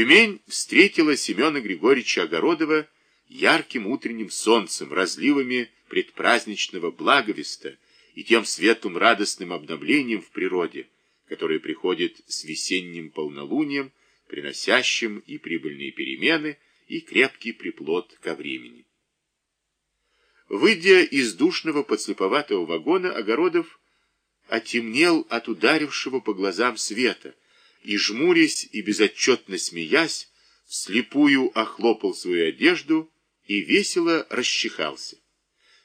Тюмень встретила Семена Григорьевича Огородова ярким утренним солнцем, разливами предпраздничного благовеста и тем светлым радостным обновлением в природе, которое приходит с весенним полнолунием, приносящим и прибыльные перемены, и крепкий приплод ко времени. Выйдя из душного подслеповатого вагона, Огородов отемнел от ударившего по глазам света, и, жмурясь и безотчетно смеясь, вслепую охлопал свою одежду и весело расчихался.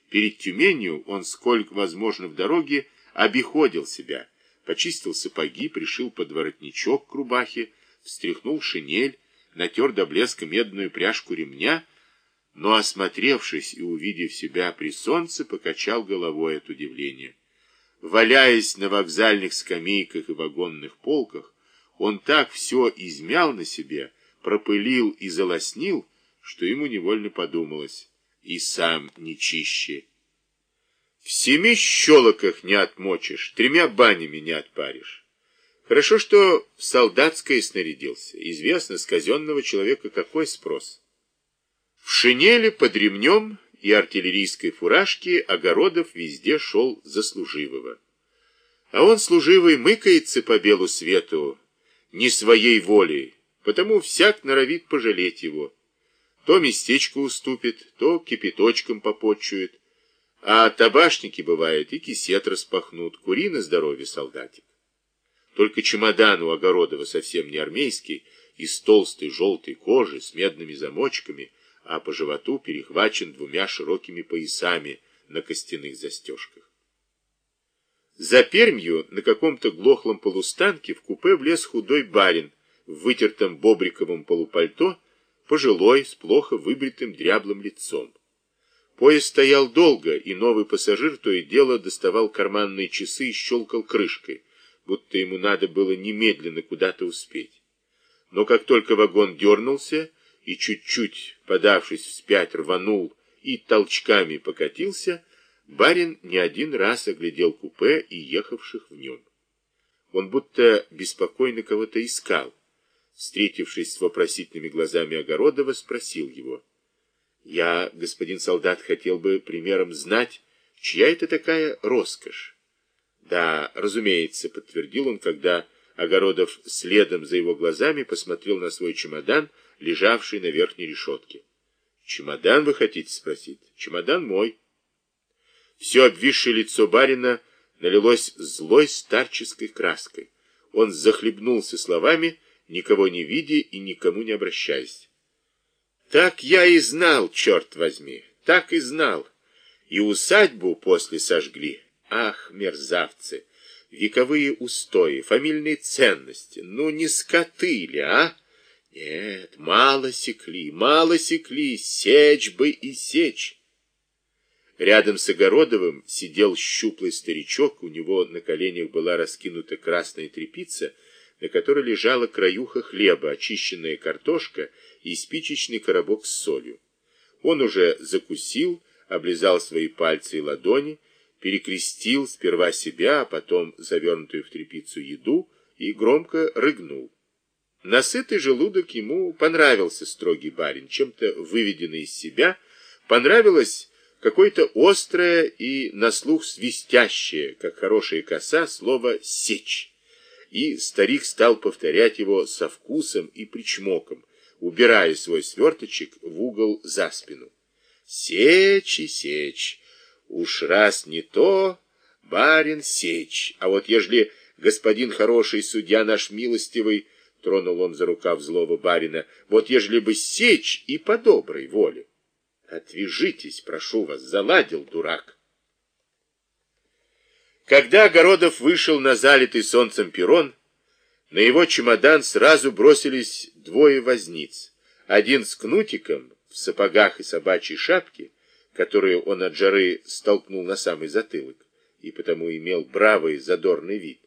Перед Тюменью он, сколько возможно в дороге, обиходил себя, почистил сапоги, пришил подворотничок к рубахе, встряхнул шинель, натер до блеска медную пряжку ремня, но, осмотревшись и увидев себя при солнце, покачал головой от удивления. Валяясь на вокзальных скамейках и вагонных полках, он так все измял на себе, пропылил и залоснил, что ему невольно подумалось, и сам не чище. В семи щелоках не отмочишь, тремя банями не отпаришь. Хорошо, что в солдатское снарядился. Известно, с казенного человека какой спрос. В шинели под ремнем и артиллерийской фуражке Огородов везде шел за служивого. А он, служивый, мыкается по белу свету, не своей волей, потому всяк норовит пожалеть его. То местечко уступит, то кипяточком попотчует, а табашники, бывает, и кисет распахнут, кури на здоровье, солдатик. Только чемодан у Огородова совсем не армейский, из толстой желтой кожи с медными замочками, а по животу перехвачен двумя широкими поясами на костяных застежках. За Пермью на каком-то глохлом полустанке в купе влез худой барин в вытертом бобриковом полупальто, пожилой, с плохо выбритым дряблым лицом. Поезд стоял долго, и новый пассажир то и дело доставал карманные часы и щелкал крышкой, будто ему надо было немедленно куда-то успеть. Но как только вагон дернулся и чуть-чуть, подавшись вспять, рванул и толчками покатился, Барин не один раз оглядел купе и ехавших в нем. Он будто беспокойно кого-то искал. Встретившись с вопросительными глазами Огородова, спросил его. «Я, господин солдат, хотел бы примером знать, чья это такая роскошь?» «Да, разумеется», — подтвердил он, когда Огородов следом за его глазами посмотрел на свой чемодан, лежавший на верхней решетке. «Чемодан вы хотите спросить? Чемодан мой». Все обвисшее лицо барина налилось злой старческой краской. Он захлебнулся словами, никого не видя и никому не обращаясь. Так я и знал, черт возьми, так и знал. И усадьбу после сожгли. Ах, мерзавцы! Вековые устои, фамильные ценности. Ну, не скоты ли, а? Нет, мало секли, мало секли, сечь бы и сечь. Рядом с Огородовым сидел щуплый старичок, у него на коленях была раскинута красная тряпица, на которой лежала краюха хлеба, очищенная картошка и спичечный коробок с солью. Он уже закусил, облизал свои пальцы и ладони, перекрестил сперва себя, а потом завернутую в тряпицу еду и громко рыгнул. Насытый желудок ему понравился строгий барин, чем-то выведенный из себя, понравилось какое-то острое и на слух свистящее, как хорошая коса, слово «сечь». И старик стал повторять его со вкусом и причмоком, убирая свой сверточек в угол за спину. «Сечь и сечь, уж раз не то, барин сечь, а вот ежели господин хороший судья наш милостивый, тронул он за рукав злого барина, вот ежели бы сечь и по доброй воле». Отвяжитесь, прошу вас, заладил дурак. Когда Огородов вышел на залитый солнцем перрон, на его чемодан сразу бросились двое возниц. Один с кнутиком в сапогах и собачьей шапке, которую он от жары столкнул на самый затылок, и потому имел бравый задорный вид.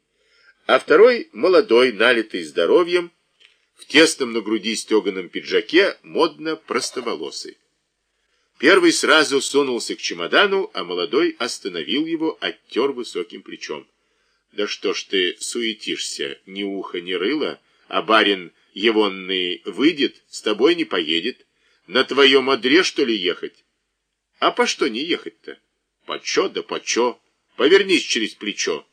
А второй, молодой, налитый здоровьем, в тесном на груди стеганом пиджаке, модно простоволосый. Первый сразу сунулся к чемодану, а молодой остановил его, оттер высоким плечом. «Да что ж ты суетишься, ни уха, ни рыла, а барин Егонный выйдет, с тобой не поедет. На твоем одре, что ли, ехать? А по что не ехать-то? По чё да по чё? Повернись через плечо.